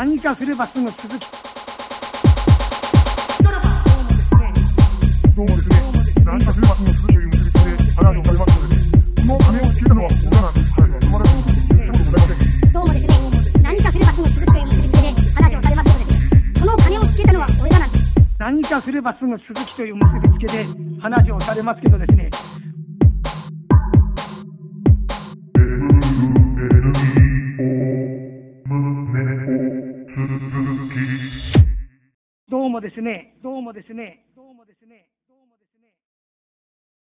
何かすればすぐ鈴という結びつきで話をされますので、その金をつけたのは小田なんです。はい、生まれたこと言ったことございません。どうもですね、何かすればすぐ鈴木、その金をつけたのは俺だなんです。何かすればすぐ鈴木という結びつけで話をされますけどですね、どうもですね、どうもですね、どうもですね。